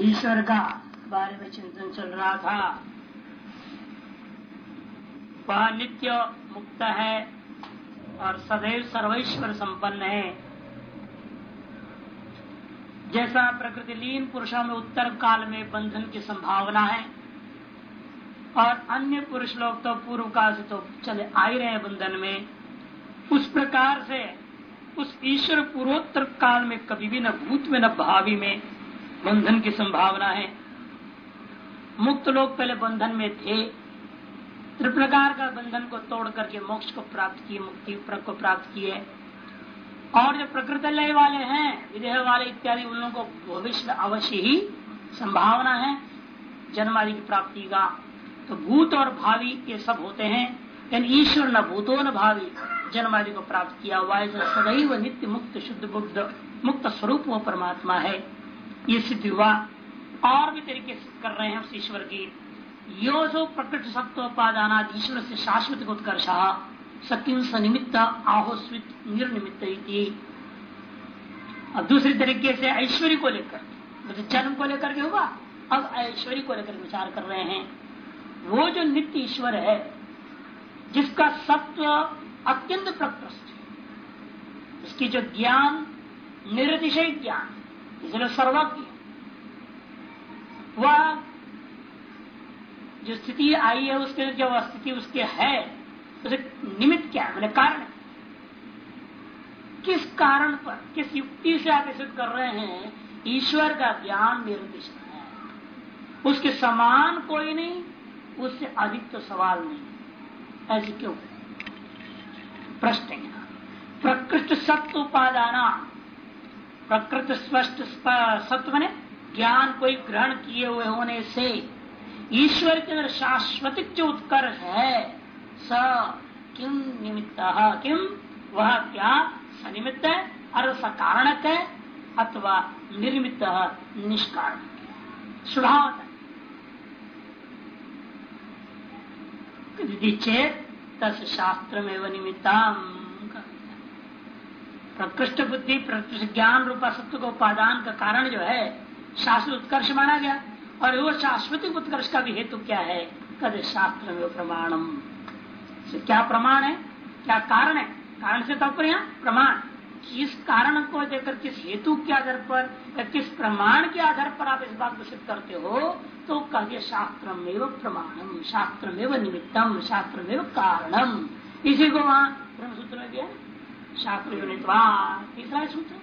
ईश्वर का बारे में चिंतन चल रहा था। वह नित्य मुक्त है और सदैव सर्वेश्वर संपन्न है। जैसा प्रकृति लीन पुरुषों में उत्तर काल में बंधन की संभावना है और अन्य पुरुष लोग तो पूर्व काल से तो चले आ ही रहे बंधन में, उस प्रकार से उस ईश्वर पूर्वोत्तर काल में कभी भी न भूत में न भावी में बंधन की संभावना है। मुक्त लोग पहले बंधन में थे। त्रिप्रकार का बंधन को तोड़ करके मोक्ष को प्राप्त किए, मुक्ति को प्राप्त किए। और जो प्रकृति लय वाले हैं, विदेह वाले इत्यादि, उन लोगों को भविष्य अवश्य ही संभावना है, जन्मादि की प्राप्ति का। तो भूत और भावी ये सब होते हैं। यानी ईश्वर न भूतो न भावी, जन्मादि को प्राप्त किया हुआ है। सदैव नित्य मुक्त, शुद्ध, बुद्ध, मुक्त स्वरूप वो परमात्मा है। ये सिद्ध हुआ। और भी तरीके से कर रहे हैं उस ईश्वर की। यो जो प्रकट सत्वोपादान ईश्वर से शाश्वत उत्कर्ष सकिन सनिमित्त आहोस्वित निर्निमित्त अब दूसरी तरीके से ऐश्वर्य को लेकर जैसे जन्म को लेकर के होगा अब ऐश्वर्य को लेकर विचार कर रहे हैं। वो जो नित्य ईश्वर है, जिसका सत्व अत्यंत प्रकृष्ट उसकी जो ज्ञान निर्दिशय ज्ञान इसलिए सर्वज्ञ वह जो स्थिति आई है, उसके जो स्थिति उसके है, उसे निमित्त क्या है मैंने कारण किस कारण पर, किस युक्ति से आप कर रहे हैं, ईश्वर का ज्ञान निर्दिष्ट है। उसके समान कोई नहीं, उससे अधिक तो सवाल नहीं। ऐसे क्यों? प्रश्न प्रकृष्ट सत्व उपादाना प्रकृत स्पष्ट सत्व ने ज्ञान कोई ग्रहण किए हुए होने से ईश्वर के अंदर शाश्वतिक जो उत्कर्ष है, स किम निमित्त किम वह क्या? सनिमित्त है और सकारणक है, अथवा निर्मित निष्कारण स्वभाव चेत तस् शास्त्र में निमित्तम। प्रकृष्ट बुद्धि, प्रकृष्ट ज्ञान रूपा सत्व का उपादान का कारण जो है, शास्त्र उत्कर्ष माना गया। और वो शाश्वतिक उत्कर्ष का भी हेतु क्या है? कद शास्त्र में प्रमाणम क्या प्रमाण है? क्या कारण है? कारण से तात्पर्य प्रमाण। किस कारण को देकर किस हेतु के आधार पर, या किस प्रमाण के आधार पर आप इस बात को सिद्ध करते हो तो कहिए शास्त्र में प्रमाणम। शास्त्र में निमित्तम शास्त्र में कारणम। इसी को वहाँ ब्रह्मसूत्र में दिया शास्त्र योनित्वा तीसरा सूत्र?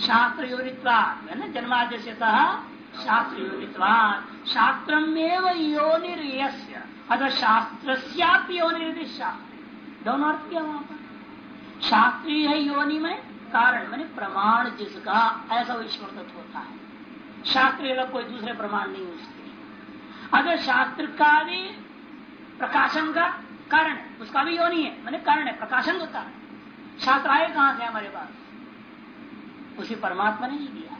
शास्त्र योनित्वा है ना? जन्माद्य से शास्त्र योनित्वा शास्त्र योनिर्यस्य। अगर शास्त्र योनिर्दिश। शास्त्र दोनों अर्थ किया वहाँ पर शास्त्रीय है योनि में कारण, मैंने प्रमाण जिसका, ऐसा ईश्वर तत्व होता है। शास्त्रीय कोई दूसरे प्रमाण नहीं उसके अगर शास्त्र का भी प्रकाशन का कारण, उसका भी योनि है, मैंने कारण है प्रकाशन होता है शास्त्र आए कहाँ से हमारे पास? उसे परमात्मा ने ही दिया।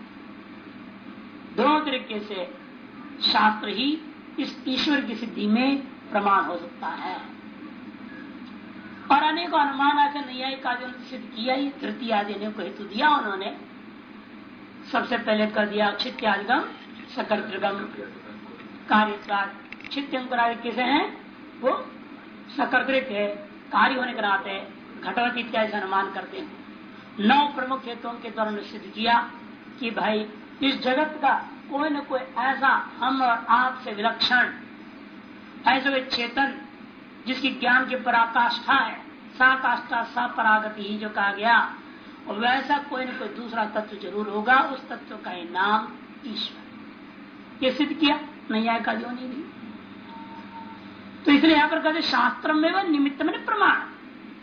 दोनों तरीके से शास्त्र ही इस ईश्वर की सिद्धि में प्रमाण हो सकता है। और अनेक अनुमान ऐसे न्यायिक का जो सिद्ध किया ही तृतीय आदि ने हेतु दिया उन्होंने। सबसे पहले कर दिया क्षित्यादिगम सकर्तृगम। कार्य क्षित्यंकुरादि किसे हैं? वो सकर्तृक है, कार्य होने के नाते। घटवत इत्यादि से अनुमान करते हैं। नौ प्रमुख हेतुओं के द्वारा निश्चित किया कि भाई, इस जगत का कोई न कोई ऐसा हम और आप से विलक्षण, ऐसे वे चेतन जिसकी ज्ञान की पराकाष्ठा है साकाष्ठा सा परागति ही जो कहा गया, और वैसा कोई न कोई दूसरा तत्व ज़रूर होगा, उस तत्व का ही नाम ईश्वर। ये सिद्ध किया नैया का जो नहीं तो इसलिए यहाँ पर कहते शास्त्र में वह निमित्त में प्रमाण।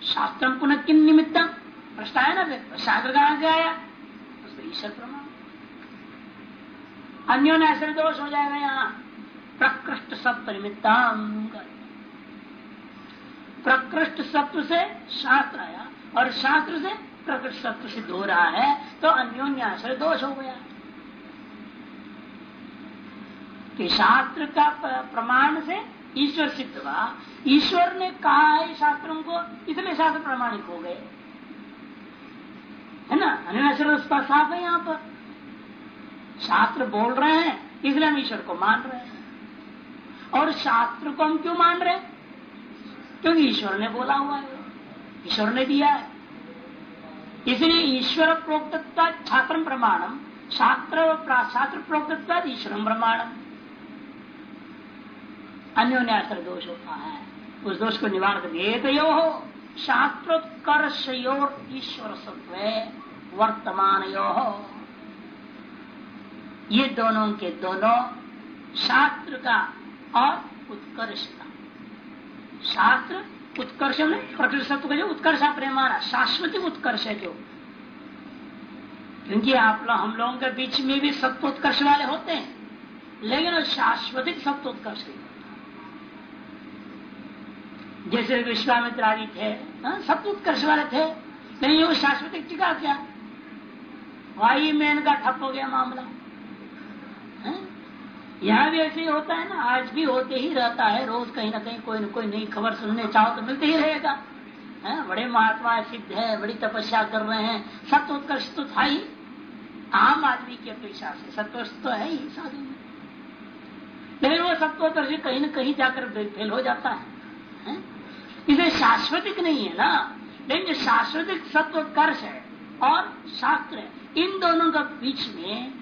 शास्त्र पुनः किन निमित्त? प्रश्न आया ना शास्त्र कहा से आया? ईश्वर प्रमाण। अन्यों ने ऐसे दोष हो जाएगा यहाँ। प्रकृष्ट सत्व निमित्तम प्रकृष्ट सत्व से शास्त्र आया और शास्त्र से प्रकृष्ट सत्व सिद्ध हो रहा है तो अन्योन्य दोष हो गया। कि शास्त्र का प्रमाण से ईश्वर सिद्ध हुआ। ईश्वर ने कहा है शास्त्रों को इसलिए शास्त्र प्रमाणिक हो गए। है ना? अन्य साफ़ है यहाँ पर। शास्त्र बोल रहे हैं, इसलिए हम ईश्वर को मान रहे हैं। और शास्त्र को हम क्यों मान रहे हैं? क्योंकि ईश्वर ने बोला हुआ है। ईश्वर ने दिया है। इसलिए ईश्वर प्रोक्त छात्र प्रमाणम शास्त्र शास्त्र प्रोक्त ईश्वर प्रमाणम अन्योन्यास्त्र दोष होता है। उस दोष को निवारण कर यो हो। शास्त्रोत्कर्षयोर ईश्वर सत्व वर्तमान यो हो। ये दोनों के दोनों शास्त्र का और उत्कर्ष का शास्त्र उत्कर्ष में प्रकृति सत्व का जो उत्कर्ष प्रेमाना शाश्वती उत्कर्ष है जो। क्योंकि आप लोग, हम लोगों के बीच में भी सत्व उत्कर्ष वाले होते हैं, लेकिन शाश्वतिक सत्व उत्कर्ष नहीं। जैसे विश्वामित्र आदि थे हाँ, सब उत्कर्ष वाले थे नहीं वो शाश्वतिक टिका क्या वाई मेन का ठप हो गया मामला हाँ? यहाँ भी ऐसे ही होता है ना आज भी होते ही रहता है रोज कहीं ना कहीं कोई न कोई नई खबर सुनने चाहो तो मिलते ही रहेगा है? हाँ, बड़े महात्मा सिद्ध है बड़ी तपस्या कर रहे हैं सत्य उत्कर्ष तो था ही आम आदमी की अपेक्षा से सत्वर्ष तो है ही साधु में लेकिन वो सत्योत्कर्ष कहीं न कहीं जाकर फेल हो जाता है, है? इसे शाश्वतिक नहीं है ना। लेकिन जो शाश्वतिक सत्योत्कर्ष है और शास्त्र है, इन दोनों के बीच में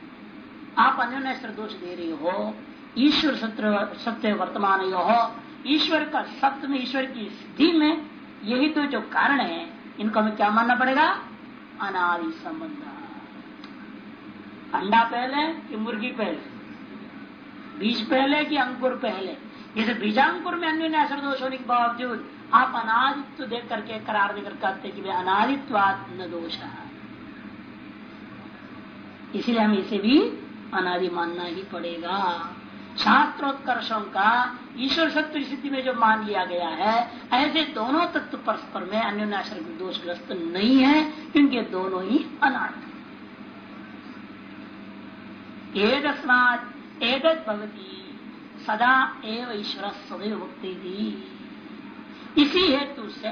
आप अन्य दोष दे रही हो। ईश्वर सत्य सत्य वर्तमान यो हो। ईश्वर का सत्य में, ईश्वर की स्थिति में यही तो जो कारण है, इनको हमें क्या मानना पड़ेगा? अनादि संबंध। अंडा पहले कि मुर्गी पहले? बीज पहले कि अंकुर पहले? जैसे बीजांकुर में अन्य दोष होने के बावजूद आप अनादित्व देख करके करार देकर कहते कि अनादित्वात न दोष। इसलिए हम इसे भी अनादि मानना ही पड़ेगा। शास्त्रोत्कर्षों का ईश्वर सत्य स्थिति में जो मान लिया गया है, ऐसे दोनों तत्व परस्पर में अन्य दोषग्रस्त नहीं है, क्योंकि दोनों ही अनाद एदस्मात भवती सदा एव ईश्वर सदैव भक्ति मुक्ति इसी हेतु से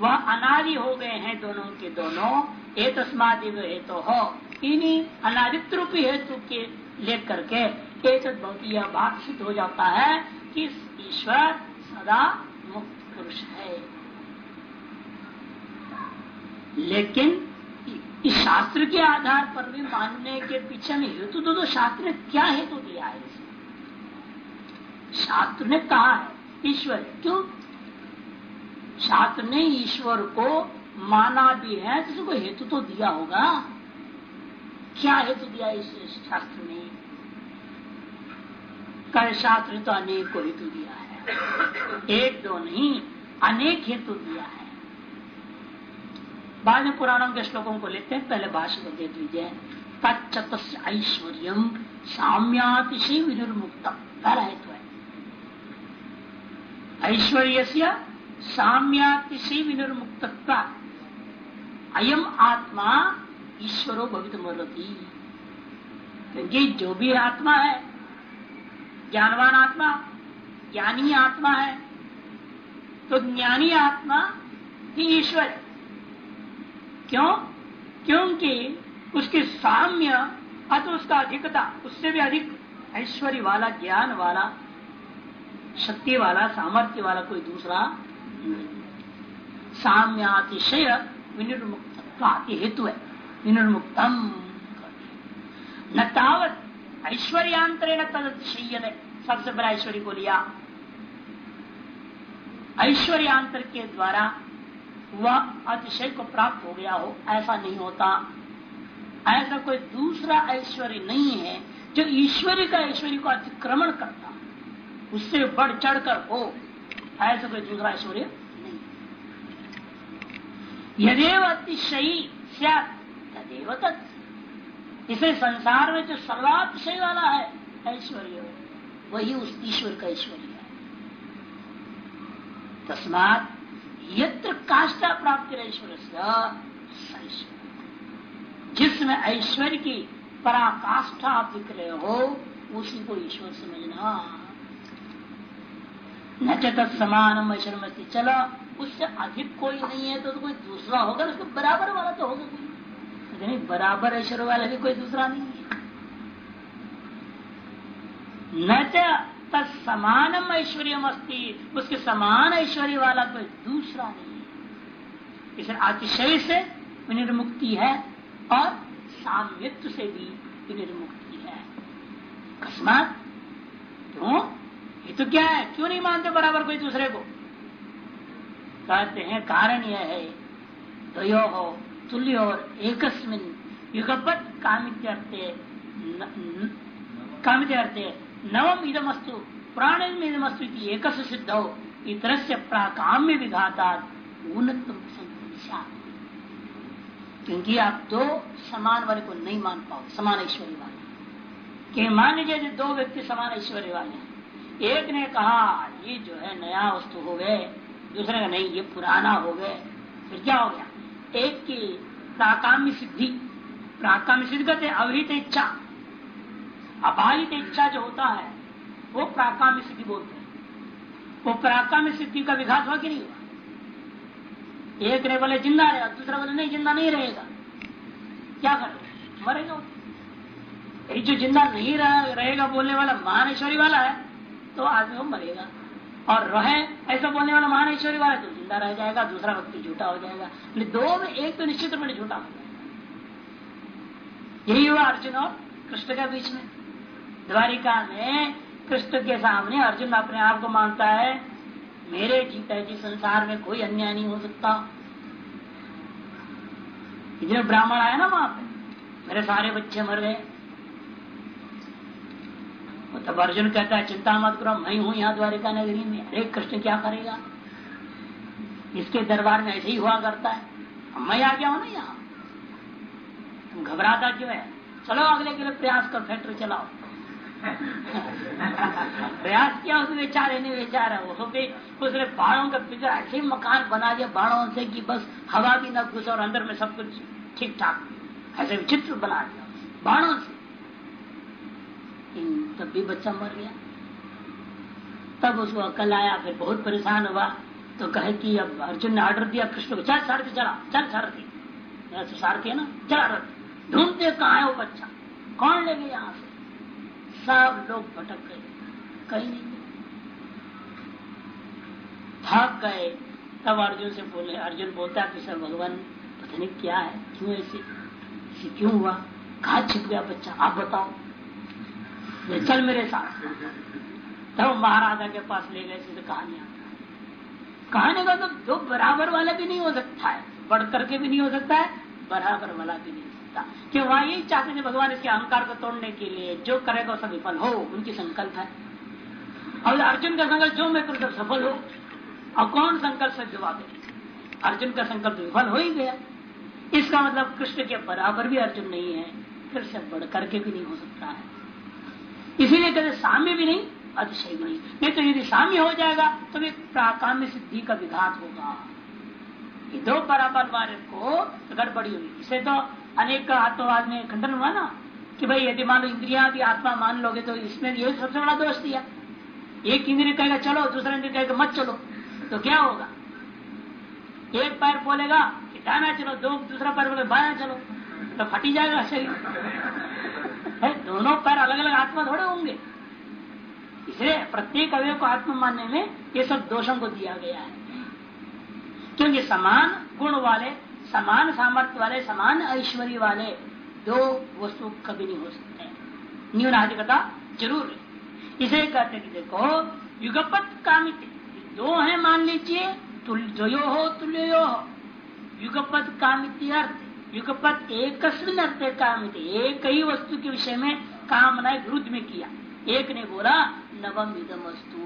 वह अनादि हो गए हैं दोनों के दोनों एक तस्मादिव हेतु। हो इन्हीं अनादित रूपी हेतु के लेकर के एक बात सिद्ध हो जाता है कि ईश्वर सदा मुक्त पुरुष है। लेकिन इस शास्त्र के आधार पर भी मानने के पीछे में हेतु तो, तो शास्त्र ने क्या हेतु दिया है? शास्त्र ने कहा है ईश्वर क्यों? शास्त्र ने ईश्वर को माना भी है तो कोई हेतु तो दिया होगा। क्या हेतु दिया इस शास्त्र ने? कर शास्त्र तो अनेक को हेतु दिया है। एक दो नहीं, अनेक हेतु दिया है। बाद में पुराणों के श्लोकों को लेते हैं, पहले भाष्य को देख लीजिए। तत्त ऐश्वर्य साम्यातिशय विनिर्मुक्त पहला हेतु है। ऐश्वर्य साम्यातिशय विनिर्मुक्त अयम आत्मा ईश्वरो भवित मरती क्योंकि जो भी आत्मा है, ज्ञानवान आत्मा, ज्ञानी आत्मा है तो ज्ञानी आत्मा ही ईश्वर। क्यों? क्योंकि उसके साम्य अत उसका अधिकता, उससे भी अधिक ऐश्वर्य वाला, ज्ञान वाला, शक्ति वाला, सामर्थ्य वाला कोई दूसरा साम्यातिशय विनिर्मुक्त हेतु है विनिर्मुक्तम। न तावत ऐश्वर्यांतरेण तदतिशयन सबसे बड़ा ऐश्वर्य को लिया। ऐश्वर्यांतर के द्वारा वह अतिशय को प्राप्त हो गया हो, ऐसा नहीं होता। ऐसा कोई दूसरा ऐश्वर्य नहीं है जो ईश्वरी का ऐश्वर्य को अतिक्रमण करता। उससे बढ़ चढ़ कर हो। ऐसा कोई दूसरा ऐश्वर्य नहीं। यदेव अतिशयी तदेव इसे संसार में जो सर्वातिशय वाला है, ऐश्वर्य। वही उस ईश्वर का ऐश्वर्य है। तस्मात यत्र काष्ठा प्राप्ति ऐश्वर्य। जिसमें ऐश्वर्य की पराकाष्ठा आप दिख रहे हो, उसी को ईश्वर समझना। न चत समान ऐश्वर्य चलो उससे अधिक कोई नहीं है तो, तो कोई दूसरा होगा उसके बराबर वाला तो होगा कोई। नहीं बराबर ऐश्वर्य वाला भी कोई दूसरा नहीं है। न तत्समानम ऐश्वर्य उसके समान ऐश्वर्य वाला कोई दूसरा नहीं है। इसे अतिशय से विनिर्मुक्ति है और साम्यत्व से भी विनिर्मुक्ति है। अकस्मात क्यों? ये तो क्या है? क्यों नहीं मानते बराबर कोई दूसरे को? कहते हैं, कारण यह है द्वयो हो, तुल्य और एकस्मिन युगपत कामित्यर्थे कामित्यर्थे नवम इदमस्तु प्राण इदमस्तु एक सिद्ध हो इतर से प्राकाम्य विघाता क्योंकि आप दो समान वाले को नहीं मान पाओ समान ऐश्वर्य वाले कि मान लीजिए दो व्यक्ति समान ऐश्वर्य वाले हैं एक ने कहा, ये जो है नया वस्तु हो गए। दूसरे का नहीं, ये पुराना हो गए। फिर क्या हो गया? एक की प्राकाम्य सिद्धि प्राकाम्य सिद्धि कहते अवहित इच्छा। अबाहित इच्छा जो होता है, वो प्राकाम्य सिद्धि बोलते हैं। वो प्राकाम्य सिद्धि का विघात हुआ कि नहीं हुआ? एक ने बोले, ज़िंदा रहेगा दूसरा बोले, नहीं, ज़िंदा नहीं रहेगा। क्या करेगा मरेगा ये जो ज़िंदा नहीं रहेगा बोलने वाला महानेश्वरी वाला है तो वो मरेगा। और रहे, ऐसा बोलने वाला महानेश्वरी वाला तो ज़िंदा रह जाएगा, दूसरा व्यक्ति झूठा हो जाएगा। दो में एक तो निश्चित रूप में झूठा हो जाएगा यही हुआ अर्जुन और कृष्ण के बीच में। द्वारिका में कृष्ण के सामने अर्जुन अपने आप को मानता है, मेरे जीता जी संसार में कोई अन्याय नहीं हो सकता। इतने ब्राह्मण आया ना वहाँ पे। मेरे सारे बच्चे मर गए। तब अर्जुन कहता है, चिंता मत करो, मैं हूँ यहाँ द्वारिका नगरी में। अरे कृष्ण क्या करेगा? इसके दरबार में ऐसे ही हुआ करता है। मैं आ गया हूँ ना यहाँ। तुम घबराता क्यों है? चलो अगले के लिए प्रयास कर, फैक्ट्री चलाओ। प्रयास किया उस बेचारे ने, बेचारा। वो भी, उसने बाणों का पिछड़ ऐसे मकान बना दिया, बाणों से कि बस हवा भी न घुस और अंदर में सब कुछ ठीक ठाक ऐसे विचित्र बना दिया। बाणों से। तब भी बच्चा मर गया। तब उसको अकल आया, फिर बहुत परेशान हुआ। तो कहे कि अब अर्जुन ने ऑर्डर दिया, कृष्ण को, चल सारथी, चला, चल सारथी। सारथी है ना? चला रथ ढूंढते कहा है वो बच्चा? कौन ले गया यहाँ से? सब लोग भटक गए। कहीं नहीं थक गए। तब अर्जुन से बोले, अर्जुन बोलता कि सर भगवान, पता नहीं क्या है? क्यों ऐसे क्यों हुआ? कहा छिप गया बच्चा? आप बताओ। ये चल मेरे साथ। तब महाराजा के पास ले गए सीधे कहानी कहानी का तो दो बराबर वाला भी नहीं हो सकता है बढ़ करके भी नहीं हो सकता है, बराबर वाला भी नहीं हो सकता। कि वहाँ यही चाहते थे भगवान इसके अहंकार को तोड़ने के लिए, जो करेगा सब विफल हो, उनकी संकल्प है। और अर्जुन का संकल्प, जो मैं करूँ सफल हो। और कौन संकल्प से जवाब दे? अर्जुन का संकल्प विफल हो ही गया। इसका मतलब कृष्ण के बराबर भी अर्जुन नहीं है, फिर से बढ़ करके भी नहीं हो सकता है। इसीलिए कहते साम्य भी नहीं, अतिशय भी नहीं। नहीं तो यदि साम्य हो जाएगा तो भी प्राकाम्य सिद्धि का विघात होगा। दो बराबर वाले को गड़बड़ी होगी इसे तो अनेक आत्मवाद में खंडन हुआ ना, कि भाई यदि मान लो इंद्रिया भी आत्मा मान लोगे तो इसमें ये सबसे बड़ा दोष दिया। एक इंद्रिय कहेगा, चलो, दूसरा इंद्रिय कहेगा, मत चलो। तो क्या होगा? एक पैर बोलेगा कि डाना चलो, दो, दूसरा पैर बोले बाया चलो। तो फटी जाएगा शरीर। दोनों पैर अलग अलग आत्मा थोड़े होंगे। इसलिए प्रत्येक अवय को आत्मा मानने में ये सब दोषों को दिया गया है। क्योंकि समान गुण वाले, समान सामर्थ्य वाले, समान ऐश्वर्य वाले दो वस्तु कभी नहीं हो सकते। न्यूनाधिकता ज़रूर है। इसे कहते कि देखो, युगपत कामित दो है मान लीजिए तुल्यो हो तुल्यो हो युगपत कामित अर्थ युगपत एक अर्थ कामित एक ही वस्तु के विषय में कामना विरुद्ध में किया। एक ने बोला, नवम इदम वस्तु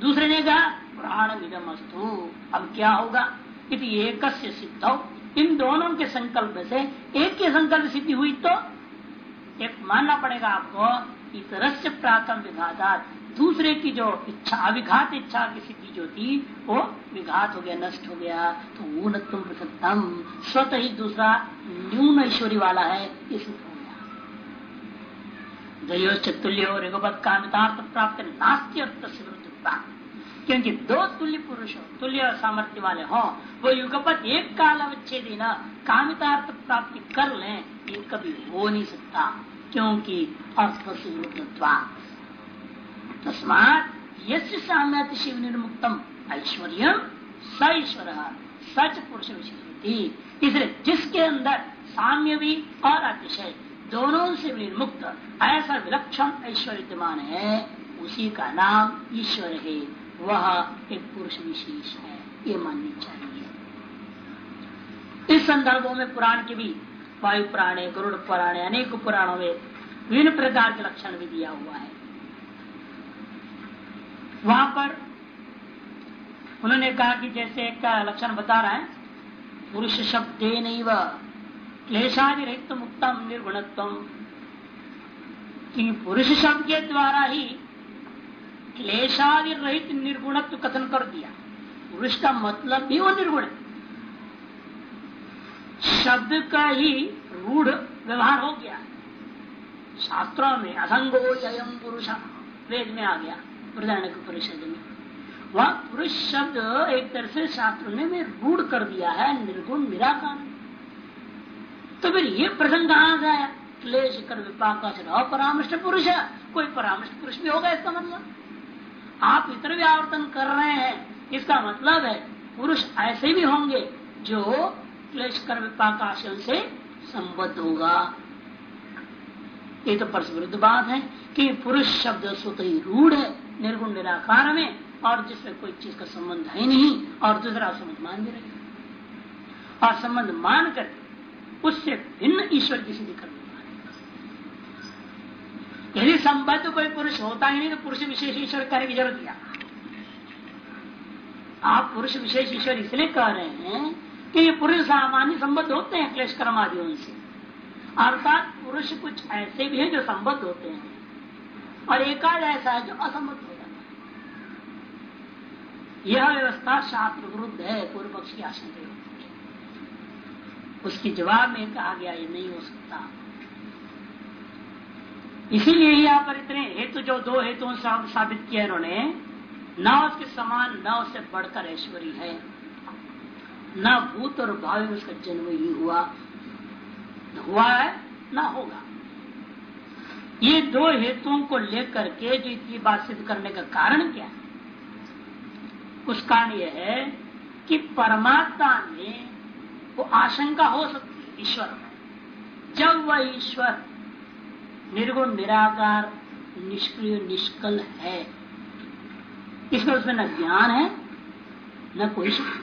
दूसरे ने कहा, प्राण इदम वस्तु अब क्या होगा? यदि एक सिद्ध। इन दोनों के संकल्प से एक के संकल्प सिद्धि हुई तो एक मानना पड़ेगा आपको इतर से प्रातम विघाता दूसरे की जो इच्छा, अविघात इच्छा की सिद्धि जो थी, वो विघात हो गया, नष्ट हो गया। तो ऊनत्म प्रसन्नम स्वतः ही दूसरा न्यून ऐश्वर्य वाला है हो कामितार्थ प्राप्त नास्ती अर्थ प्राप्त क्योंकि दो तुल्य पुरुष तुल्य सामर्थ्य वाले हो, वो युगपत एक काल अवच्छेदी न, कामितार्थ प्राप्ति कर ले कभी हो नहीं सकता, क्योंकि अर्थ तस्मात यश साम्य शिव निर्मुक्तम ऐश्वर्य स ईश्वर सच पुरुष विशेष इसलिए जिसके अंदर साम्य भी और अतिशय दोनों से निर्मुक्त ऐसा विलक्षण ऐश्वर्य विद्यमान है, उसी का नाम ईश्वर है। वह एक पुरुष विशेष है, ये माननी चाहिए। इस संदर्भों में पुराण के भी वायु पुराणे, गरुड़ पुराणे, अनेक पुराणों में विभिन्न प्रकार के लक्षण भी दिया हुआ है। वहाँ पर उन्होंने कहा कि जैसे एक लक्षण बता रहा है, पुरुष शब्द नहीं व क्लेशादि रहित मुक्तम निर्गुणत्व। क्योंकि पुरुष शब्द के द्वारा ही क्लेशादि रहित निर्गुणत्व कथन कर दिया। पुरुष का मतलब भी वो निर्गुण शब्द का ही रूढ़ व्यवहार हो गया। शास्त्रों में असंगो यम पुरुष, वेद में आ गया। प्रधान परिषद में वह पुरुष शब्द एक तरह से शास्त्र ने में रूढ़ कर दिया है, निर्गुण, निराकार। तो फिर ये प्रसंग कहाँ से क्लेश कर विपाक अपरामृष्ट पुरुष है। कोई परामृष्ट पुरुष भी होगा इसका मतलब? आप इतर भी आवर्तन कर रहे हैं। इसका मतलब है, पुरुष ऐसे भी होंगे जो क्लेश कर विपाक से संबद्ध होगा। ये तो परस विरुद्ध बात है कि पुरुष शब्द स्वतः ही रूढ़ है। निर्गुण, निराकार में और जिसमें कोई चीज़ का संबंध है नहीं, और दूसरा संबंध मान भी रहे। और संबंध मान कर उससे भिन्न ईश्वर की सिद्धि कर यदि संबद्ध कोई पुरुष होता ही नहीं तो पुरुष विशेष ईश्वर करने की ज़रूरत क्या? आप पुरुष विशेष ईश्वर इसलिए कह रहे हैं कि ये पुरुष सामान्य संबद्ध होते हैं क्लेश कर्म आदि से। अर्थात पुरुष कुछ ऐसे भी हैं जो संबद्ध होते हैं। और एकाध ऐसा है जो असंबद्ध यह व्यवस्था शास्त्र विरुद्ध है, पूर्व पक्ष की आशंका उसके जवाब में कहा गया ये नहीं हो सकता। इसीलिए यहाँ पर इतने हेतु, जो दो हेतुओं से साबित किया इन्होंने, न उसके समान, न उससे बढ़कर ऐश्वरी है। न भूत और भाव में उसका जन्म ही हुआ। हुआ है, न होगा। ये दो हेतुओं को लेकर के जो इतनी बात सिद्ध करने का कारण क्या है? उस कारण यह है कि परमात्मा में वो आशंका हो सकती है, ईश्वर में। जब वह ईश्वर निर्गुण, निराकार, निष्क्रिय, निष्कल है, इसमें उसमें न ज्ञान है, न कोई शक्ति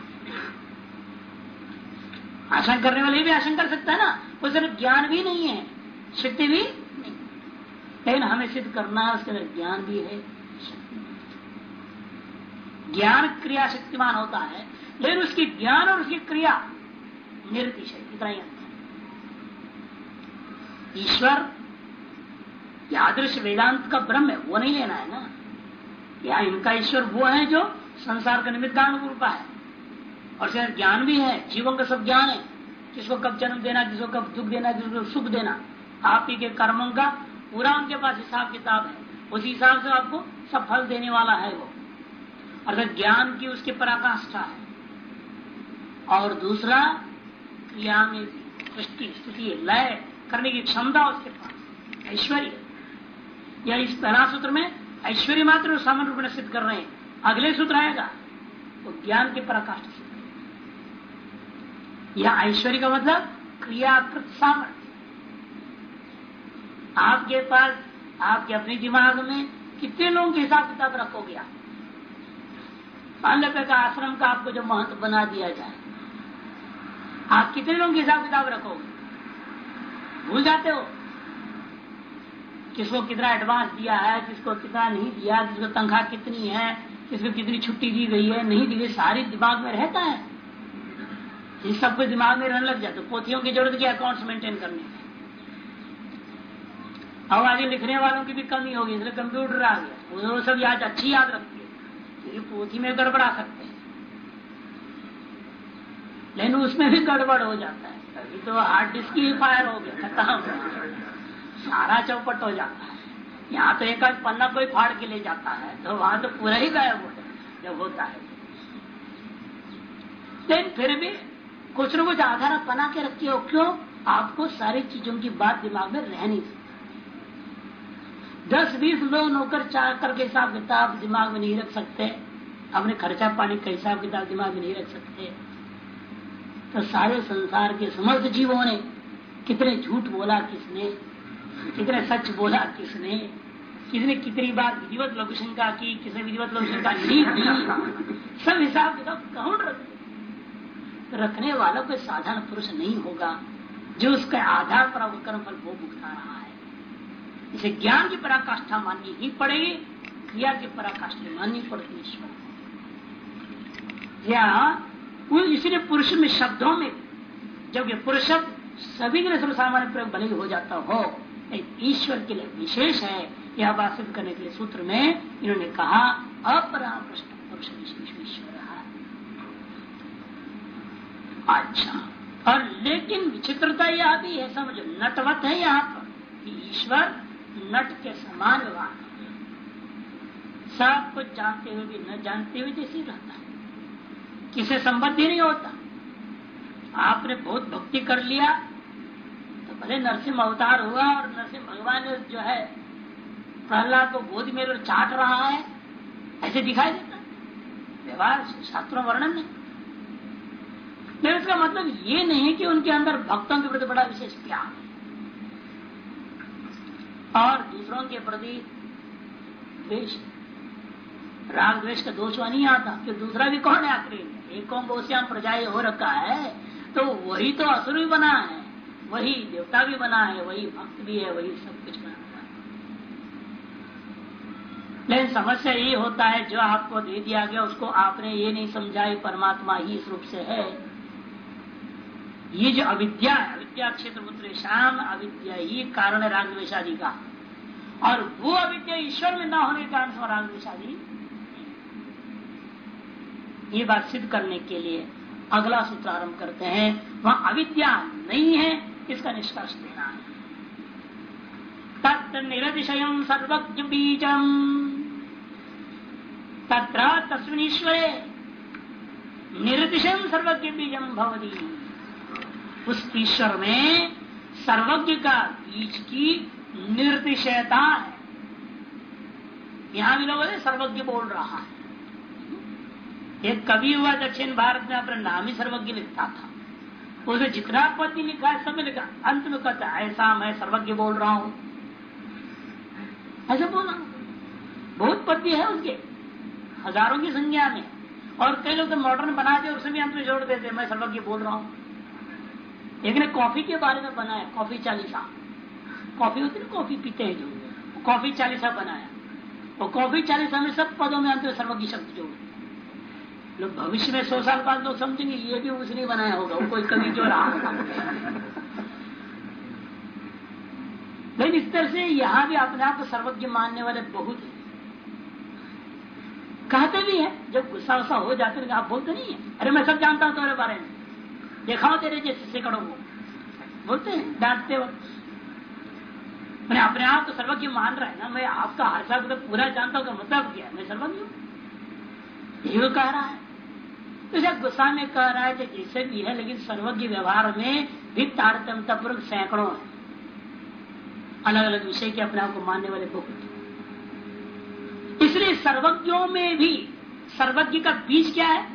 आशंका करने वाले भी आशंका कर सकता है ना? उसमें ज्ञान भी नहीं है, शक्ति भी नहीं। लेकिन हमें सिद्ध करना है, उसके अंदर ज्ञान भी है। ज्ञान क्रिया शक्तिमान होता है, लेकिन उसकी ज्ञान और उसकी क्रिया निर्दिश है इतना ही अंतर ईश्वर आदर्श वेदांत का ब्रह्म है, वो नहीं लेना है ना। या इनका ईश्वर वो है जो संसार का निमित्त रूपा है। और शायद ज्ञान भी है जीवन का सब ज्ञान है। किसको कब जन्म देना किसको कब दुख देना किसको सुख देना, आप ही के कर्मों का पूरा उनके पास हिसाब किताब है। उस हिसाब से आपको सब फल देने वाला है वो। अर्थात ज्ञान की उसकी पराकाष्ठा है। और दूसरा, क्रिया में सृष्टि स्थिति लय करने की क्षमता उसके पास ऐश्वर्य। या इस पहला सूत्र में ऐश्वर्य मात्र सामान्य रूप में सिद्ध कर रहे हैं। अगले सूत्र आएगा, वो तो ज्ञान के पराकाष्ठ सिद्ध यह ऐश्वर्य का मतलब क्रियाकृत सामर्थ्य। आपके पास, आपके अपने दिमाग में कितने लोगों के हिसाब किताब रखोगे आप? लो का आश्रम का आपको जो महत्व बना दिया जाए। आप कितने लोगों के हिसाब किताब रखोगे भूल जाते हो? किसको कितना एडवांस दिया है, किसको कितना नहीं दिया, किसको तनख्वाह कितनी है, किसको कितनी छुट्टी दी गई है, नहीं दी गई, सारी दिमाग में रहता है। ये सब कुछ दिमाग में रहने लग जाए तो पोथियों की ज़रूरत क्या अकाउंट्स मेंटेन करने अब आगे लिखने वालों की भी कमी होगी, इसलिए कंप्यूटर आ गया। वो सब याद अच्छी याद रखती है पोथी में गड़बड़ा सकते हैं। लेकिन उसमें भी गड़बड़ हो जाता है। अभी तो हार्ड डिस्क ही फायर हो गया, खत्म। सारा चौपट हो जाता है। यहाँ तो एक पन्ना कोई फाड़ के ले जाता है तो वहाँ तो पूरा ही गायब हो जब होता है। लेकिन फिर भी कुछ न कुछ आधार बना के रखते हो क्यों? आपको सारी चीज़ों की बात दिमाग में रह नहीं सकती। दस, बीस लोग नौकर चाकर के हिसाब किताब दिमाग में नहीं रख सकते। अपने खर्चा पानी का हिसाब किताब दिमाग में नहीं रख सकते। तो सारे संसार के समस्त जीवों ने कितने झूठ बोला किसने, कितने सच बोला किसने किसने कितनी बार विधिवत लोक शंका की, किसने विधिवत लोक शंका नहीं की। सब हिसाब किताब कौन रख रखने वाला कोई साधारण पुरुष नहीं होगा, जो उसके आधार पर वो कर्म फल भोग भुगता रहा। इसे ज्ञान की पराकाष्ठा माननी ही पड़ेगी, क्रिया की पराकाष्ठा माननी पड़ती ईश्वर या इसलिए पुरुष में शब्दों में जब ये पुरुष सभी के लिए सर्वसामान्य प्रयोग भले हो जाता हो ईश्वर के लिए विशेष है। यह बात करने के लिए सूत्र में इन्होंने कहा अपरा प्रश्न पुरुष विशेष ईश्वर अच्छा और लेकिन विचित्रता यह भी है, समझो, नटवत है यहाँ पर ईश्वर नट के समान व्यवहार सब कुछ जानते हुए भी, न जानते हुए जैसे रहता है। किसे संबंध ही नहीं होता। आपने बहुत भक्ति कर लिया तो भले नरसिंह अवतार हुआ और नरसिंह भगवान जो है, प्रहलाद को गोद में चाट रहा है, ऐसे दिखाई देता व्यवहार शास्त्रों वर्णन नहीं। लेकिन इसका मतलब ये नहीं कि उनके अंदर भक्तों के प्रति बड़ा विशेष प्यार है। और दूसरों के प्रति द्वेष। राग द्वेष का दोष नहीं आता, कि दूसरा भी कौन है आखिरी एकों गोश्याम प्रजाएँ हो रखा है तो वही तो असुर भी बना है, वही देवता भी बना है, वही भक्त भी है, वही सब कुछ बना लेकिन समस्या ये होता है, जो आपको दे दिया गया, उसको आपने ये नहीं समझा परमात्मा ही इस रूप से है। ये जो अविद्या है, अविद्या क्षेत्र पुत्र शाम अविद्या ही कारण है राग द्वेशादि का। और वो अविद्या ईश्वर में ना होने के कारण से राग द्वेशादि ये बात सिद्ध करने के लिए अगला सूत्र आरंभ करते हैं। वहाँ अविद्या नहीं है, इसका निष्कर्ष देना है। तत्र सर्वज्ञ बीजम तत्र तस्वीश्वरे निरतिशय सर्वज्ञ बीजम भवती। उस ईश्वर में सर्वज्ञ का बीज की निर्दिशयता है। यहाँ भी लोग सर्वज्ञ बोल रहा है। एक कवि हुआ दक्षिण भारत में अपना नाम ही सर्वज्ञ लिखता था। उसे जितना पति लिखा है, सब लिखा। अंत में कहता ऐसा मैं सर्वज्ञ बोल रहा हूँ। ऐसा बोला। बहुत पति है उसके। हज़ारों की संख्या में। और कई लोग तो मॉडर्न बनाते और उसमें अंत में जोड़ देते मैं सर्वज्ञ बोल रहा हूँ। एक ने कॉफ़ी के बारे में बनाया, कॉफ़ी चालीसा। कॉफ़ी होती ना, कॉफ़ी पीते हैं जो। कॉफ़ी चालीसा बनाया। और कॉफ़ी चालीसा में सब पदों में अंत सर्वज्ञ शब्द जोड़ लोग भविष्य में सौ साल बाद लोग समझेंगे, ये भी उसने बनाया होगा कोई कवि जो रहा लेकिन इस तरह से यहाँ भी अपने आप को सर्वज्ञ मानने वाले बहुत है। कहते भी है, जब गुस्सा वुस्सा हो जाते हैं, आप बोलते नहीं है। अरे मैं सब जानता हूँ तुम्हारे बारे में। दिखाओ तेरे जैसे सैकड़ों को बोलते हैं, डांटते वक्त मैंने अपने आप तो सर्वज्ञ मान रहा है ना, मैं आपका हादसा तो पूरा जानता हूँ मतलब क्या मैं सर्वज्ञ हूँ। यही कह रहा है। तो जब गुस्सा में कह रहा है जैसे भी है, लेकिन सर्वज्ञ व्यवहार में भी तारतम्यता पूर्वक सैकड़ों है। अलग अलग विषय के अपने आप को मानने वाले बहुत इसलिए सर्वज्ञों में भी, सर्वज्ञ का बीज क्या है?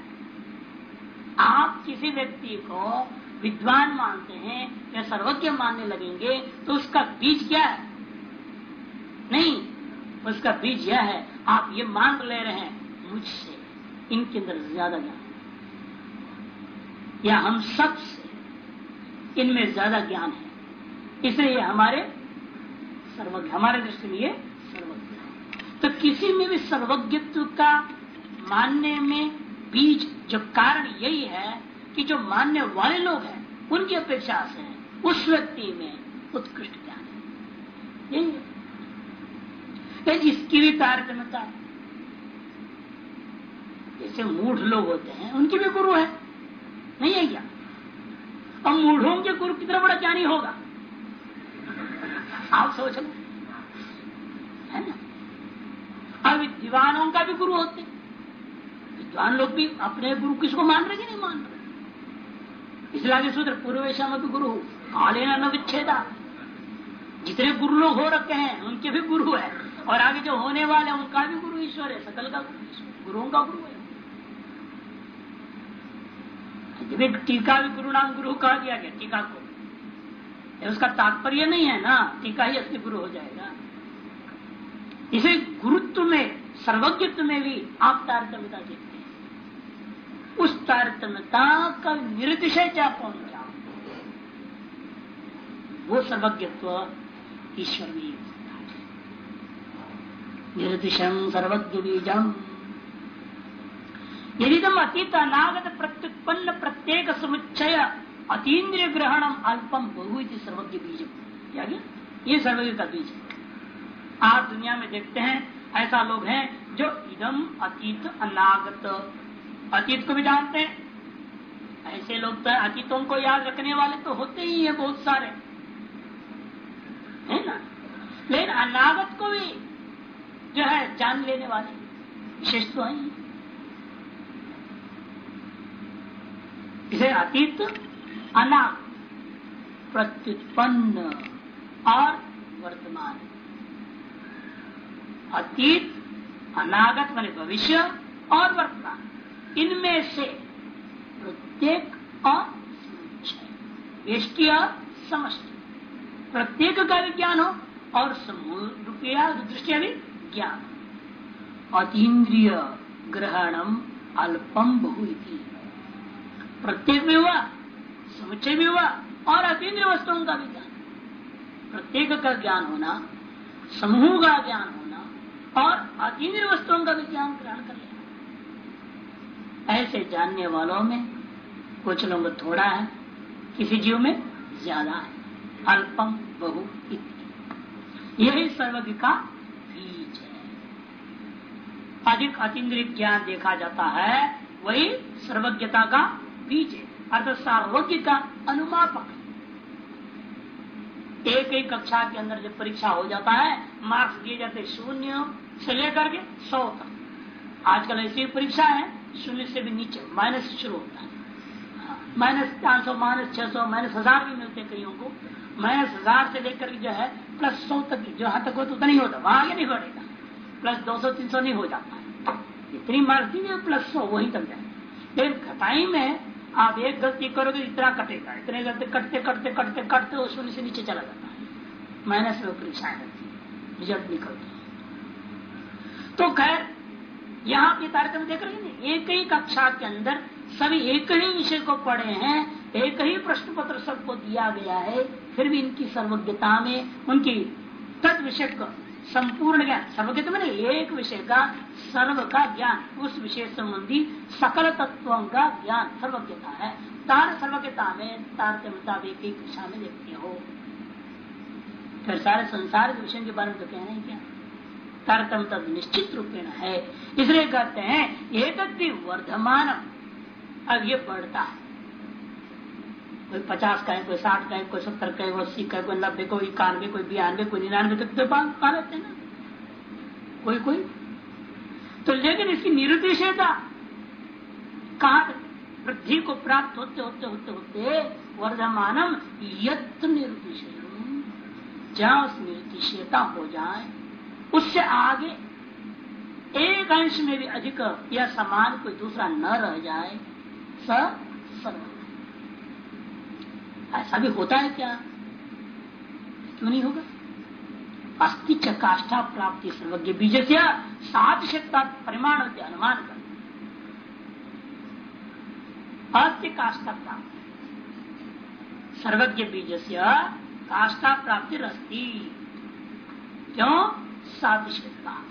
आप किसी व्यक्ति को विद्वान मानते हैं या सर्वज्ञ मानने लगेंगे तो उसका बीज क्या है? नहीं, उसका बीज यह है, आप ये मान ले रहे हैं, मुझसे, इनके अंदर ज़्यादा ज्ञान या हम सबसे इनमें ज़्यादा ज्ञान है। इसलिए हमारे सर्वज्ञ, हमारे दृष्टि में ये सर्वज्ञ तो किसी में भी सर्वज्ञत्व का मानने में बीज जो कारण यही है कि जो मानने वाले लोग हैं, उनकी अपेक्षा से उस व्यक्ति में उत्कृष्ट ज्ञान है। यही इसकी भी तारतम्यता है। जैसे मूढ़ लोग होते हैं, उनके भी गुरु है। नहीं है क्या? अब मूढ़ों के गुरु कितना बड़ा ज्ञानी होगा। आप सोच लो है। ना? अब दीवानों का भी गुरु होते विद्वान लोग भी अपने गुरु किसको मान रहे कि नहीं मान रहे? इसलिए सूत्र पूर्वेशा में गुरु काले न विच्छेदा जितने गुरु लोग हो रखे हैं, उनके भी गुरु है। और आगे जो होने वाले हैं, उनका भी गुरु ईश्वर है, सकल का गुरु गुरुओं का गुरु है। टीका भी गुरु नाम गुरु कहा दिया गया टीका को? उसका तात्पर्य नहीं है ना, टीका ही असली गुरु हो जाएगा। इसे गुरुत्व में, सर्वज्ञत्व में भी आप तारतम्यता देखते हैं। उस तारतम्यता का निर्दिशय क्या पहुँचा। वो सर्वज्ञत्व ईश्वर में निर्दिशम सर्वज्ञ बीजम यदि तुम अतीत अनागत प्रत्युत्पन्न प्रत्येक समुच्चय अतीन्द्रिय ग्रहणम अल्पम बहु सर्वज्ञ बीज क्या ये सर्वज्ञ का बीज। आप दुनिया में देखते हैं, ऐसा लोग हैं जो इदम अतीत अनागत अतीत को भी जानते हैं। ऐसे लोग तो अतीतों को याद रखने वाले तो होते ही है बहुत सारे। है ना? लेकिन अनागत को भी जो है जान लेने वाले विशेष तो है। इसे अतीत, अनाग, प्रत्युत्पन्न और वर्तमान। अतीत, अनागत मान भविष्य और वर्तमान। इनमें से प्रत्येक व्यष्टि और समष्टि प्रत्येक का विज्ञान हो और समूह रुपया दृष्टिया भी ज्ञान अतीन्द्रिय ग्रहणम अल्पम बहु प्रत्येक में हुआ, समुच्चय भी हुआ और अतीन्द्रिय वस्तुओं का भी ज्ञान प्रत्येक का ज्ञान होना, समूह का ज्ञान होना और अतीन्द्रिय वस्तुओं का भी ज्ञान ग्रहण कर लेना ऐसे जानने वालों में कुछ लोग थोड़ा है, किसी जीव में ज़्यादा है। अल्पम बहु यही सर्वज्ञ का बीज है। अधिक अतीन्द्रिय ज्ञान देखा जाता है, वही सर्वज्ञता का बीज है। अर्थात सार्वज्ञ का अनुमापक एक एक कक्षा के अंदर जब परीक्षा हो जाता है मार्क्स दिए जाते शून्य से लेकर के सौ तक। आजकल ऐसी परीक्षा है शून्य से भी नीचे, माइनस शुरू होता है। माइनस पाँच सौ, माइनस छह सौ, माइनस हज़ार भी मिलते कईयों को। माइनस हज़ार से लेकर जो है, प्लस सौ तक जो यहाँ तक हो तो नहीं होता वहाँ आगे नहीं बढ़ेगा। प्लस दो सौ, तीन सौ नहीं हो जाता। इतनी मार्क्स दी प्लस सौ वही तक जाए लेकिन कटाई में आप एक गलती करोगे, इतना कटेगा। इतने गलती कटते कटते कटते कटते वो शून्य से नीचे चला जाता है। माइनस में परीक्षाएँ होती रिज़ल्ट निकलते तो खैर यहाँ पे तारतम्य देख रहे हैं एक ही कक्षा के अंदर सभी एक ही विषय को पढ़े हैं, एक ही प्रश्न पत्र सबको दिया गया है, फिर भी इनकी सर्वज्ञता में, उनकी तद विषय संपूर्ण ज्ञान सर्वज्ञ मैंने एक विषय का, सर्व का ज्ञान, उस विषय संबंधी सकल तत्वों का ज्ञान, सर्वज्ञता है। तार सर्वज्ञता में, तार के मुताबिक एक दिशा में देखते हो। फिर सारे संसार के विषय के बारे में तो कहना है क्या? तारतम तब निश्चित रूप में है। इसलिए कहते हैं ये तक भी वर्धमान अब ये बढ़ता। है कोई पचास का है कोई साठ का है कोई सत्तर का है कोई अस्सी का कोई नब्बे, कोई इक्यानवे, कोई बयानवे, कोई निन्यानवे तक तो पा लेते ना? कोई कोई। तो लेकिन इसकी निरुद्देशता कहा वृद्धि को प्राप्त होते होते होते होते, वर्धमानम यत्न निरुद्देश जहाँ उस निरुद्देशता हो जाए उससे आगे एक अंश में भी अधिक या समान कोई दूसरा न रह जाए सर्व ऐसा भी होता है क्या? क्यों नहीं होगा? अस्थि काष्ठा प्राप्ति सर्वज्ञ बीज से सात शक्ता परिमाण अनुमान कर। अस्थि काष्ठा प्राप्ति। सर्वज्ञ बीज से काष्ठा प्राप्ति रस्ती। क्यों? सादृश्यता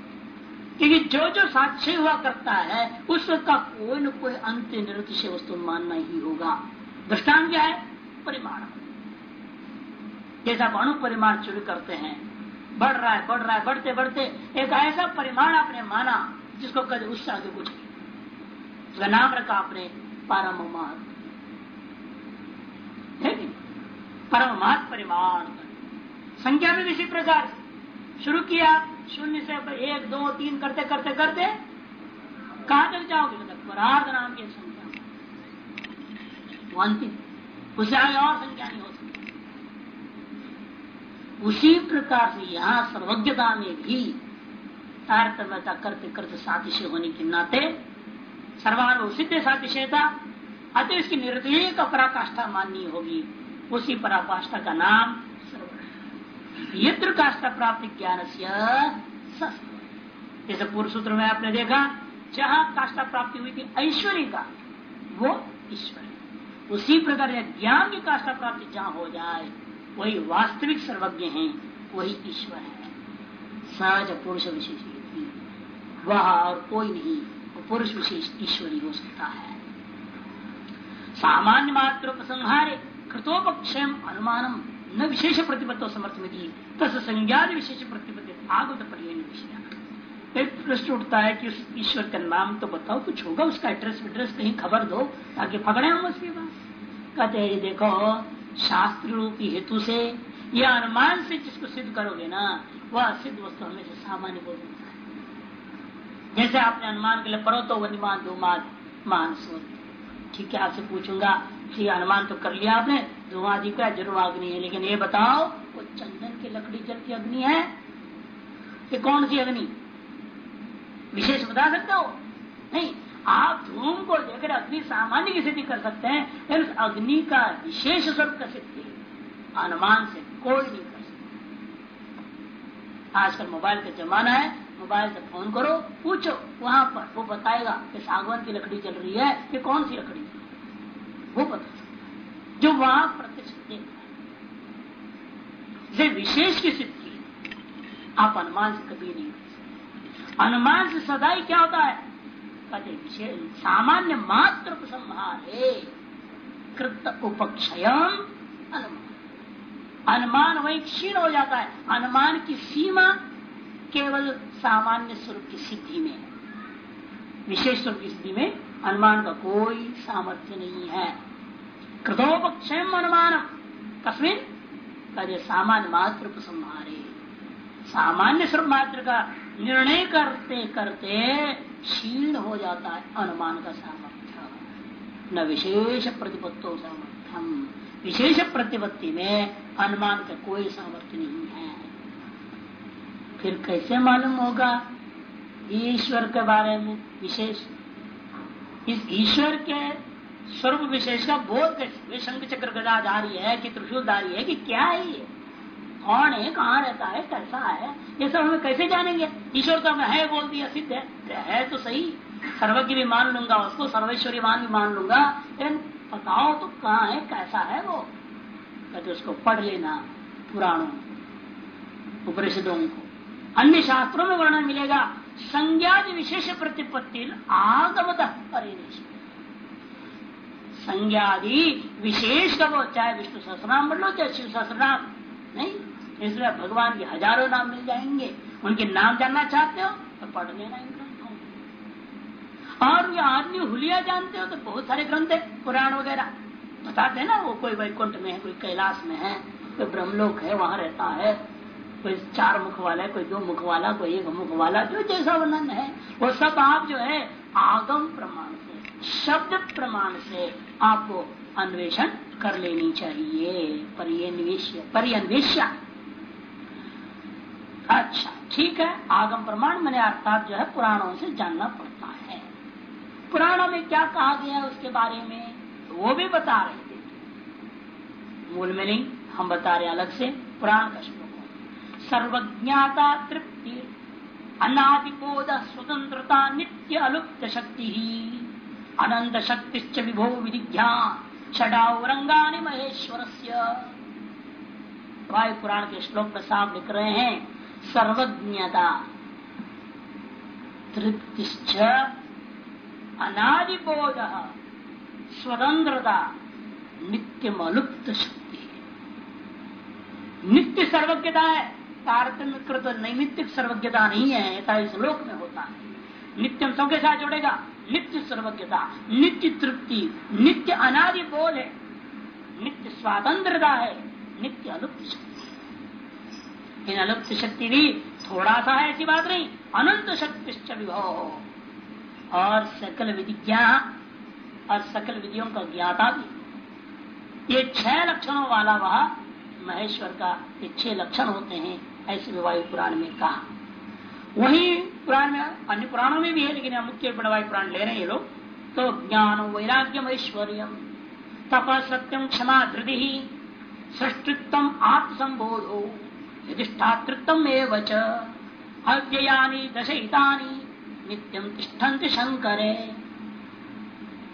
क्योंकि जो जो साक्ष्य हुआ करता है, उसका कोई न कोई अंत निरतिशय वस्तु मानना ही होगा। दृष्टान क्या है? परिमाण। जैसा अणु परिमाण शुरू करते हैं, बढ़ रहा है, बढ़ रहा है, बढ़ते बढ़ते, एक ऐसा परिमाण आपने माना, जिसको कभी उससे आगे कुछ उसका नाम रखा आपने परम परमात परिमाण। संख्या में इसी प्रकार शुरू किया, शून्य से एक, दो, तीन, करते करते करते, कहा तक जाओगे? मतलब परार्थ नाम की संख्या। उससे आगे और संख्या नहीं हो सकती। उसी प्रकार से यहाँ सर्वज्ञता में भी तारतम्यता करते करते सातिशय होने के नाते सर्वान सिद्ध सातिशयता, अतः इसकी निर्देश पराकाष्ठा माननी होगी। उसी पराकाष्ठा का नाम यत्र काष्ठा प्राप्ति ज्ञान से। जैसे पूर्व सूत्र में आपने देखा, जहाँ काष्ठा प्राप्ति हुई थी ऐश्वर्य का, वो ईश्वर। उसी प्रकार ज्ञान की काष्ठा प्राप्ति जहाँ हो जाए, वही वास्तविक सर्वज्ञ है, वही ईश्वर है। सहज पुरुष विशेष वह और कोई नहीं पुरुष विशेष ईश्वरी हो सकता है। सामान्य मात्र उपसंहारे कृतोपक्षम अनुमानम। न विशेष प्रतिपत्तो समर्थमिति। तस संज्ञा विशेष प्रतिपत्ति आगत एक प्रश्न उठता है कि उस ईश्वर का नाम तो बताओ, कुछ होगा उसका एड्रेस विड्रेस कहीं खबर दो, ताकि पकड़े हम उसके पास। कहते हैं देखो शास्त्र रूपी हेतु से या अनुमान से जिसको सिद्ध करोगे ना, वह सिद्ध वस्तु हमेशा सामान्य बोल देता है। जैसे आपने अनुमान के लिए पढ़ो तो वनिमान दो मान मान सो। ठीक है, आपसे पूछूँगा कि अनुमान तो कर लिया आपने। धुआँ का ज़रूर अग्नि है, लेकिन ये बताओ, वो चंदन की लकड़ी जल की अग्नि है? ये कौन सी अग्नि? विशेष बता सकते हो? नहीं, आप धूम को देखकर अग्नि सामान्य की स्थिति कर सकते हैं, लेकिन उस अग्नि का विशेष स्वरूप का सिद्धि अनुमान से कोई नहीं कर सकता। आजकल मोबाइल का जमाना है, मोबाइल से फ़ोन करो, पूछो, वहाँ पर वो बताएगा कि सागवान की लकड़ी चल रही है कि कौन सी लकड़ी? वो जो वहाँ प्रत्यक्ष देख विशेष की सिद्धि आप अनुमान से कभी नहीं कर सकते। अनुमान से सदाई क्या होता है? कहते सामान्य मात्र उपसंहारे कृत उपक्षय अनुमान अनुमान वही क्षीण हो जाता है। अनुमान की सीमा केवल सामान्य स्वरूप की सिद्धि में है। विशेष स्वरूप की सिद्धि में अनुमान का कोई सामर्थ्य नहीं है। कृतोपक्षम अनुमान कस्मिन कहे, सामान्य मात्र उपसंहारे। सामान्य स्वरूप मात्र का निर्णय करते करते क्षीण हो जाता है अनुमान का सामर्थ्य। न विशेष प्रतिपत्तो सामर्थ्यम। विशेष प्रतिपत्ति में अनुमान का कोई सामर्थ्य नहीं है। फिर कैसे मालूम होगा ईश्वर के बारे में विशेष? इस ईश्वर के स्वरूप विशेष का बोध कैसे शंख चक्र गदाधारी है कि त्रिशूलधारी है कि क्या है ये? कौन है, कहाँ रहता है, कैसा है? ये सब हमें कैसे जानेंगे? ईश्वर तो हमें है बोल दिया सिद्ध है? है तो सही। सर्वज्ञ भी मान लूँगा उसको, सर्वेश्वरी मान भी मान लूँगा, लेकिन बताओ तो कहाँ है, कैसा है वो? कहते तो उसको पढ़ लेना पुराणों उपनिषदों को। अन्य शास्त्रों में वर्णन मिलेगा। संज्ञा विशेष प्रतिपत्ति आगमत परिवेश। संज्ञादि विशेष का चाहे विष्णु सहस्रनाम बढ़ लो, चाहे शिव सहस्रनाम, नहीं? इसलिए भगवान के हज़ारों नाम मिल जाएँगे। उनके नाम जानना चाहते हो तो पढ़ लेना इन ग्रंथों और ये आदमी हुलिया जानते हो तो बहुत सारे ग्रंथ है, पुराण वगैरह। बताते हैं ना, वो कोई वैकुंठ में है, कोई कैलाश में है, कोई ब्रह्मलोक है, वहाँ रहता है। कोई चार मुख वाला है, कोई दो मुख वाला कोई एक मुख वाला जो जैसा वर्णन है, वो सब आप जो है, आगम प्रमाण से, शब्द प्रमाण से आपको अन्वेषण कर लेनी चाहिए परिअन्वेष्य अच्छा ठीक है, आगम प्रमाण मैंने अर्थात जो है, पुराणों से जानना पड़ता है। पुराणों में क्या कहा गया उसके बारे में तो वो भी बता रहे थे। मूल में नहीं, हम बता रहे अलग से, पुराण का श्लोक। सर्वज्ञाता तृप्ति अनादिपोद स्वतंत्रता नित्य अलुप्त शक्ति ही। अनंत शक्ति विभो विधिज्ञा। षडावरंगा महेश्वर वायु पुराण के श्लोक में साफ़ लिख रहे हैं, सर्वज्ञता तृप्तिश्च अनादिबोध स्वतंत्रता नित्य अलुप्त शक्ति। नित्य सर्वज्ञता है। तारतम्य कृत नैमित्तिक सर्वज्ञता नहीं है, ऐसा इस लोक में होता है। नित्यम सबके साथ जोड़ेगा, नित्य सर्वज्ञता, नित्य तृप्ति, नित्य अनादि बोल है, नित्य स्वातंत्रता है, नित्य अलुप्त शक्ति। इन अलुप्त शक्ति भी थोड़ा सा है, ऐसी बात नहीं, अनंत शक्ति विभो और सकल विधिज्ञा और सकल विधियों का ज्ञाता भी। ये छह लक्षणों वाला वह महेश्वर का ये छह लक्षण होते हैं, ऐसे भी वायु पुराण में कहा। वही पुराण में अन्य पुराणों में भी है, लेकिन मुख्य वायु पुराण ले रहे हैं लोग। तो ज्ञान वैराग्यम ऐश्वर्य तप सत्यम क्षमा धृति सृष्टित्व आत्मसंबोधो युधिष्ठातृत्व अव्ययानी दशहितानी नित्यम तिष्ठन्त शंकर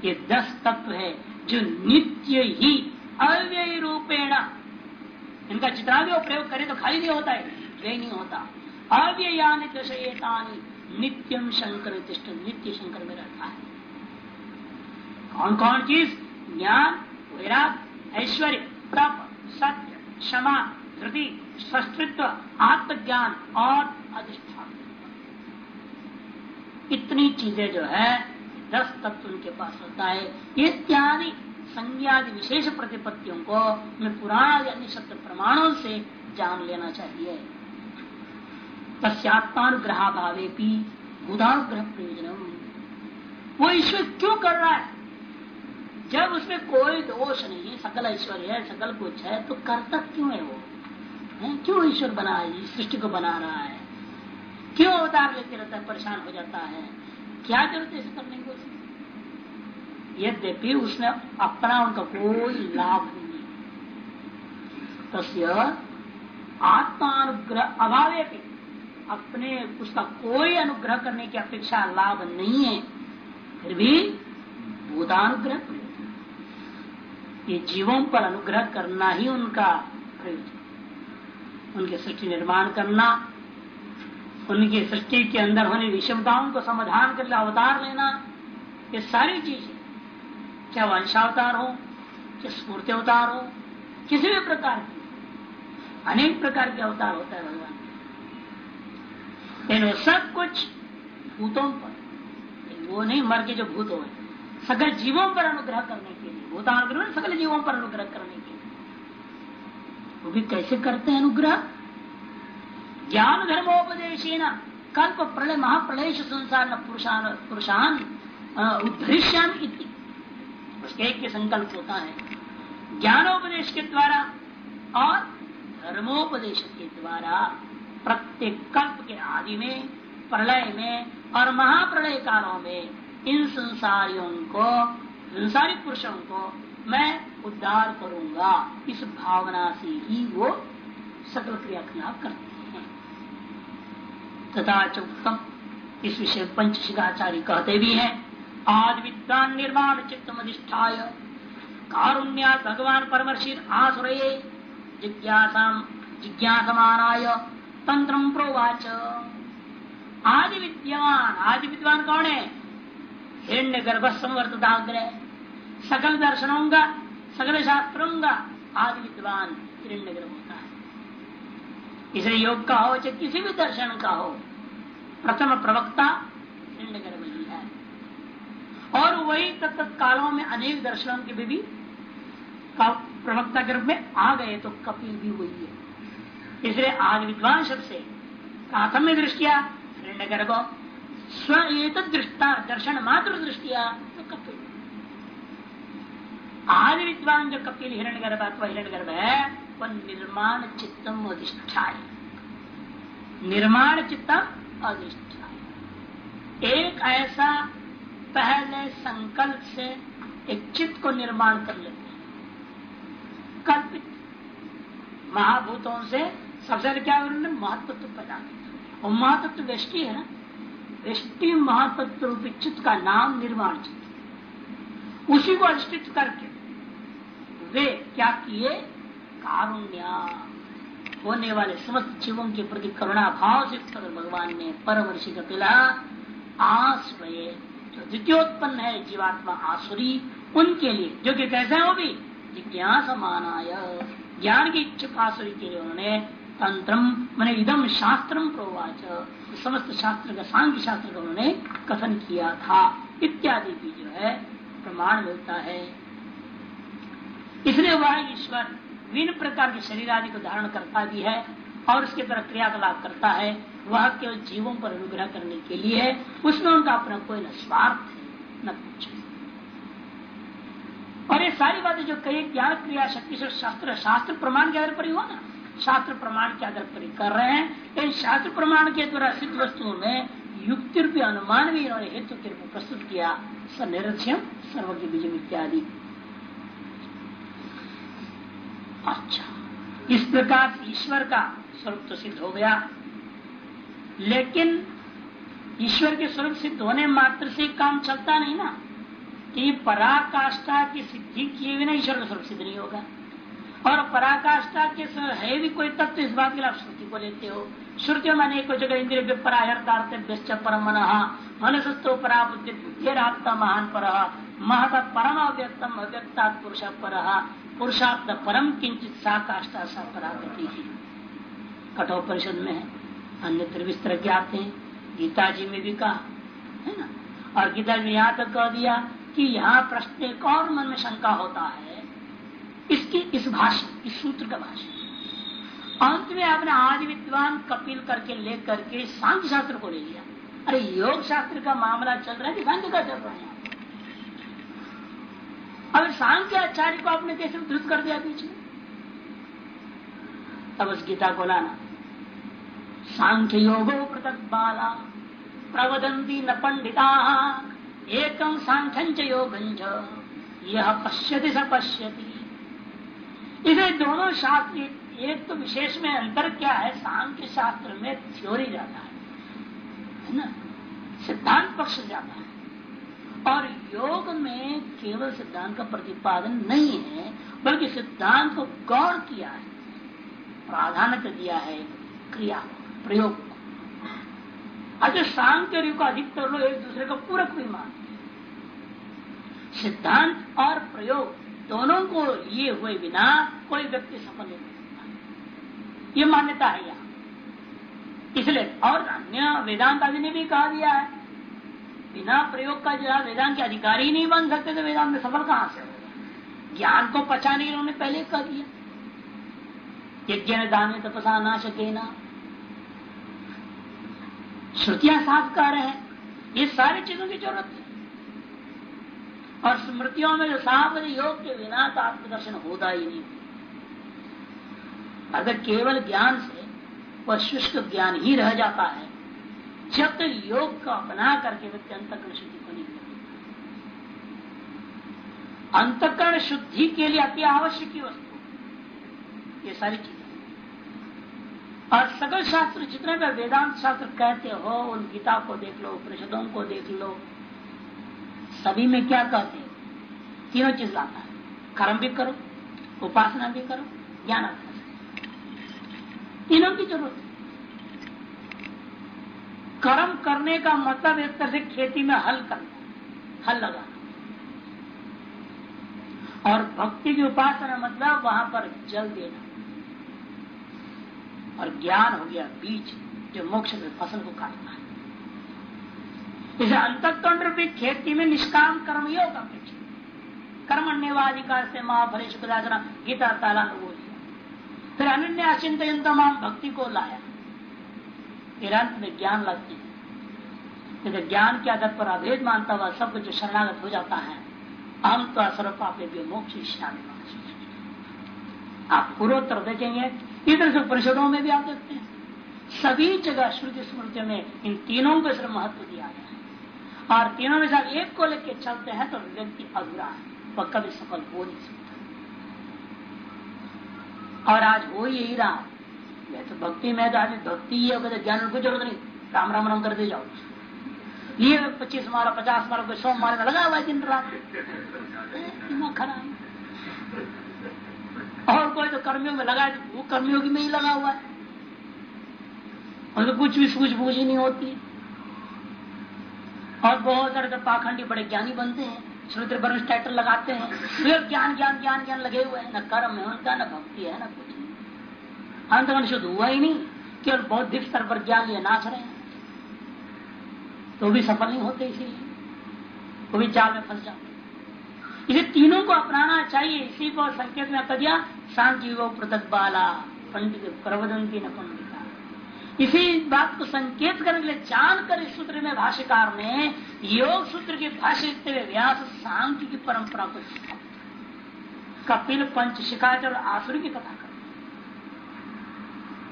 ये दस तत्व है, जो नित्य ही अव्यय रूपेण इनका जितना भी प्रयोग करे तो खाली नहीं होता है व्यय नहीं होता। अव्ययानी दशयतानी नित्यम शंकर नित्य शंकर में रहता है। कौन कौन चीज़? ज्ञान, वैराग, ऐश्वर्य, तप, सत्य, क्षमा, धृति सस्तित्व आत्मज्ञान और अधिष्ठान। इतनी चीज़ें जो है, दस तत्व उनके पास होता है। इत्यादि संज्ञा विशेष प्रतिपत्तियों को हमें पुराण यानी सत्य प्रमाणों से जान लेना चाहिए। तस्यात्मानुग्रह भावे भी भूतानुग्रह प्रयोजन वो ईश्वर क्यों कर रहा है? जब उसमें कोई दोष नहीं है, सकल ऐश्वर्य है, सकल कुछ है तो करता क्यों है वो? है? क्यों ईश्वर बना है? सृष्टि को बना रहा है। क्यों अवतार लेते रहता है? परेशान हो जाता है। क्या ज़रूरत है करने की? यद्यपि उसने अपना उनका कोई लाभ नहीं तस्य आत्मानुग्रह, अभावे अपने उसका कोई अनुग्रह करने की अपेक्षा लाभ नहीं है, फिर भी भूतानुग्रह ये जीवों पर अनुग्रह करना ही उनका प्रयोजन उनके सृष्टि निर्माण करना, उनकी सृष्टि के अंदर होने विषमताओं को समाधान कर अवतार लेना, ये सारी चीज़ें चाहे वंशावतार हो? चाहे स्मूर्ति अवतार हो? किसी भी प्रकार की, अनेक प्रकार के अवतार होता है भगवान लेकिन सब कुछ भूतों पर वो नहीं मर के जो भूत हो सकल जीवों पर अनुग्रह करने के लिए भूतानुग्रह सकल जीवों पर अनुग्रह करने के लिए। वो भी कैसे करते हैं अनुग्रह? ज्ञान धर्मोपदेश कल्प प्रलय महाप्रलय संसार पुरुषान पुरुषान उद्धरिष्याम उसके एक संकल्प होता है, ज्ञानोपदेश के द्वारा और धर्मोपदेश के द्वारा प्रत्येक कल्प के आदि में, प्रलय में और महाप्रलय कालों में इन संसारियों को, संसारिक पुरुषों को मैं उद्धार करूँगा। इस भावना से ही वो सकल क्रियाकलाप करते हैं। तथा चुक्तम इस विषय पंचशिकाचार्य कहते भी हैं आज विद्वान निर्माण चित्तम अधिष्ठाय कारुण्या भगवान परमर्षि आसुर जिज्ञासा जिज्ञासमानाय तंत्र प्रोवाच। आदि विद्यमान आदि विद्वान कौन है? हिरण्य गर्भ संवर्तदाग्रह सकल दर्शनों का सकल शास्त्रों का आदि विद्वान हिरण्य गर्भ होता है इसलिए योग का हो चाहे किसी भी दर्शन का हो, प्रथम प्रवक्ता हिरण्य है और वही तत्त कालों में अनेक दर्शनों के भी प्रवक्ता में आ गए तो कपिल भी वही है। इसलिए आज विद्वान शब्द से प्राथम्य दृष्टिया हिरण्य स्व एक दृष्टा, दर्शन मात्र दृष्टिया तो कपिल। आज विद्वान जो कपिल हिरण गर्भ अथवा हिरण गर्भ है वह निर्माण चित्तम अधिष्ठाई निर्माण चित्तम अधिष्ठान एक ऐसा पहले संकल्प से एक चित्त को निर्माण कर लेते हैं। कल्पित महाभूतों से सबसे क्या उन्होंने महत्व पैदा और महत्व व्यष्टि है ना व्यष्टि महत्व रूपी चित्त का नाम निर्माण चित्त। उसी को अधिष्ठित करके वे क्या किए? कारुण्या, होने वाले समस्त जीवों के प्रति करुणा भाव से भगवान ने परमर्षि कपिला आश्रय जो द्वितीयोत्पन्न है जीवात्मा आसुरी, उनके लिए जो कि कैसे है वो भी? जिज्ञास मानाय। ज्ञान की इच्छुक आसुरी के लिए उन्होंने तंत्र मैंने इदम शास्त्र प्रोवाच। समस्त शास्त्र का, सांख्य शास्त्र का उन्होंने कथन किया था। इत्यादि भी जो है, प्रमाण मिलता है। इसलिए वह ईश्वर विभिन्न प्रकार के शरीर आदि को धारण करता भी है और उसके तरह क्रियाकलाप करता है। वह केवल जीवों पर अनुग्रह करने के लिए है उसमें उनका अपना कोई न स्वार्थ है, न कुछ और ये सारी बातें जो कई ज्ञान क्रिया, शक्ति से शास्त्र शास्त्र प्रमाण के आधार पर ही हुआ ना। शास्त्र प्रमाण के आधार पर कर रहे हैं। इन शास्त्र प्रमाण के द्वारा सिद्ध वस्तुओं में युक्ति रूपी अनुमान भी इन्होंने हेतु के रूप प्रस्तुत किया सनिरक्ष्यम सर्वज्ञ, बीज इत्यादि अच्छा इस प्रकार ईश्वर का स्वरूप तो सिद्ध हो गया। लेकिन ईश्वर के स्वरूप सिद्ध होने मात्र से काम चलता नहीं ना। कि पराकाष्ठा की सिद्धि किए बिना ईश्वर का स्वरूप सिद्ध नहीं होगा। और पराकाष्ठा के है भी कोई तत्व इस बात के लिए आप श्रुति को लेते हो। श्रुति में अनेक जगह इंद्रिय विपराहर्तार्थ परम मनसस्तो परा बुद्धि बुद्धिरात्मा महान पर, महत परम अव्यक्तम अव्यक्ता पुरुष पर, पुरुषार्थ परम किंचित सा काष्ठा सा परागति। कठोर परिषद में है। अन्य विस्तर आते हैं। गीता जी में भी कहा, है ना? और गीता जी यहाँ तक कह दिया कि यहाँ प्रश्न एक और मन में शंका होता है, इसकी इस भाषा इस सूत्र का भाषा अंत में आपने आदि विद्वान कपिल करके ले करके सांख्य शास्त्र को ले लिया। अरे योग शास्त्र का मामला चल रहा है कि सांख्य का चल रहा है? अब सांख्य आचार्य को आपने कैसे उद्धृत कर दिया बीच में? तब उस गीता को लाना। सांख्य योगो पृथक बाला प्रवदंती न पंडिता एकम सांख्यंच योगंच यह पश्यति स पश्यति। इसे दोनों शास्त्र, एक तो विशेष में अंतर क्या है? सांख्य शास्त्र में थ्योरी जाता है। ना? सिद्धांत पक्ष जाता है। और योग में केवल सिद्धांत का प्रतिपादन नहीं है, बल्कि सिद्धांत को गौर किया है। प्राधान्य दिया है। क्रिया प्रयोग अगर सांख्य योग अधिकतर लोग एक दूसरे का पूरक भी मानते सिद्धांत और प्रयोग दोनों को लिए हुए बिना कोई व्यक्ति सफल नहीं सकता। ये मान्यता है यहाँ। इसलिए और अन्य वेदांत आदि ने भी कहा दिया है। बिना प्रयोग का जो वेदांत के अधिकारी नहीं बन सकते तो वेदांत में सफल कहाँ से होगा? ज्ञान को पचाने के उन्होंने पहले कह दिया। यज्ञ दान तपसा ना सके ना। श्रुतियाँ साफ़ कह रहे हैं। ये सारी चीज़ों की ज़रूरत है। और स्मृतियों में जो साफ़ योग के बिना तो आत्मदर्शन होता ही नहीं। अगर केवल ज्ञान से वह शुष्क ज्ञान ही रह जाता है, जब तक योग को अपना करके व्यक्ति अंतकरण शुद्धि को नहीं अंतकरण शुद्धि के लिए अति आवश्यक वस्तु ये सारी चीज़ें। और सकल शास्त्र जितने भी वेदांत शास्त्र कहते हो, उन गीता को देख लो, उपनिषदों को देख लो, सभी में क्या कहते हैं? तीनों चीज़ लाता है। कर्म भी करो, उपासना भी करो, ज्ञान तीनों की ज़रूरत कर्म करने का मतलब एक तरह से खेती में हल करना, हल लगाना। और भक्ति की उपासना मतलब वहाँ पर जल देना। और ज्ञान हो गया बीज जो मोक्ष में फ़सल को काटता है। इसे अंतकरण रूपी खेती में निष्काम कर्म योग अपेक्षित कर्मण्यवाधिकार से महाफले शुक्राचरण गीता ताला ने बोल दिया। फिर अनन्य अचिंत माम भक्ति को लाया। अंत में ज्ञान लगती है। लेकिन ज्ञान के आधार पर अभेद मानता हुआ सब कुछ शरणागत हो जाता है। हम तो असर पापे भी मोक्ष आप पूर्वोत्तर देखेंगे इधर से परिषदों में भी आप देखते हैं। सभी जगह श्रुति स्मृति में इन तीनों को सिर्फ़ महत्व दिया गया है। और तीनों में से एक को लेकर चलते हैं तो व्यक्ति अधूरा है। वह कभी सफल हो नहीं सकता। और आज हो यही रहा। तो भक्ति, में तो आज भक्ति ही है ज्ञान को ज़रूरत नहीं। राम राम राम कर दे जाओ। ये पच्चीस माला, पचास माला, कोई सौ माला में लगा हुआ दिन रात। खराब और कोई तो कर्मियों में लगा वो कर्मियों की में ही लगा हुआ है। और तो कुछ भी सूझबूझ ही नहीं होती। और बहुत सारे तो पाखंडी बड़े ज्ञानी बनते हैं श्रुति पर टाइटल लगाते हैं। फिर ज्ञान ज्ञान ज्ञान ज्ञान लगे हुए हैं। न कर्म है उनका, न भक्ति है, न कुछ नहीं। अंतगण शुद्ध हुआ ही नहीं केवल बौद्धिक स्तर पर ज्ञान लिए नाच रहे हैं। तो भी सफल नहीं होते इसीलिए। वो भी चाल में फंस जाते इसे तीनों को अपनाना चाहिए। इसी को संकेत में कर दिया सांख्य पृथक बाला, पंडित प्रवदंती न पंडिता। इसी बात को संकेत करने के लिए जानकर इस सूत्र में भाष्यकार ने योग सूत्र के भाष्य व्यास सांख्य की परंपरा को कपिल, पंच शिकायत और आसुरी की कथा कर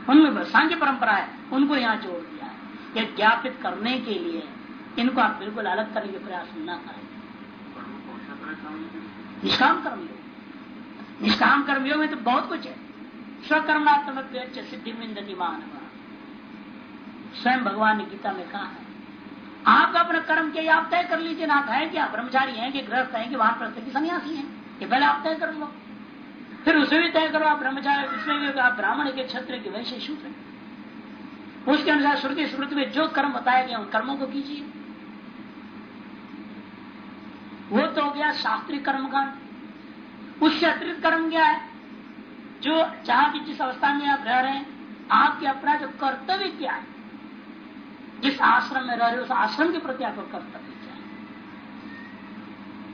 उनमें सांख्य परंपरा है, उनको यहाँ जोड़ दिया है। यह ज्ञापित करने के लिए इनको आप बिल्कुल अलग करने के प्रयास न करें। निष्काम कर्मयोग निष्काम कर्मयोग में तो बहुत कुछ है। स्वकर्मात्मक सिद्धि मानव। स्वयं भगवान ने गीता में कहा है, आप अपना कर्म के आप तय कर लीजिए ना है क्या? ब्रह्मचारी हैं कि ग्रस्त हैं कि वहाँ प्रस्तुति सन्यासी हैं? ये पहले आप तय कर लो। फिर उसे भी तय करो, आप ब्रह्मचारी उसमें भी आप ब्राह्मण के क्षत्र के वैसे शूद्र उसके अनुसार श्रुति स्मृति में जो कर्म बताया गया उन कर्मों को कीजिए। वो तो हो गया शास्त्रीय कर्म कांड उससे अतिरिक्त कर्म क्या है? जो जहाँ भी जिस अवस्था में आप रह रहे हैं, आपके अपना जो कर्तव्य क्या है? जिस आश्रम में रह रहे हो, उस आश्रम के प्रति आपका कर्तव्य क्या है?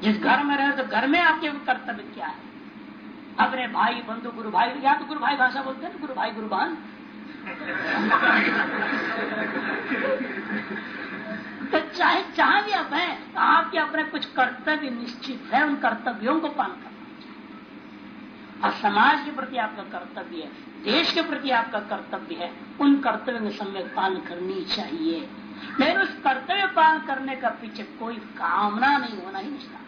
जिस घर में रह रहे हो तो घर में आपके कर्तव्य क्या है? अपने भाई, बंधु गुरु भाई या तो गुरु भाई भाषा बोलते हैं गुरु भाई गुरु बहन तो चाहे जहाँ भी आप हैं तो आपके अपने कुछ कर्तव्य निश्चित है, उन कर्तव्यों को पालन करना चाहिए। और समाज के प्रति आपका कर्तव्य है, देश के प्रति आपका कर्तव्य है, उन कर्तव्य में समय पालन करनी चाहिए। लेकिन उस कर्तव्य पालन करने का पीछे कोई कामना नहीं होना ही निष्ठा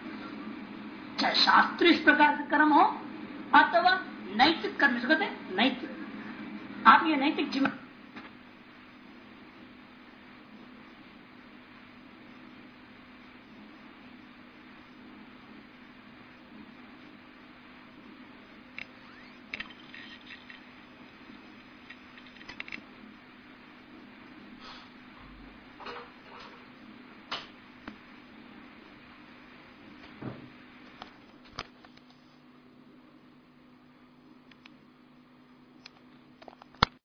चाहे शास्त्र इस प्रकार के कर्म हो, अथवा नैतिक कर्म कहते नैतिक। आप ये नैतिक जीवन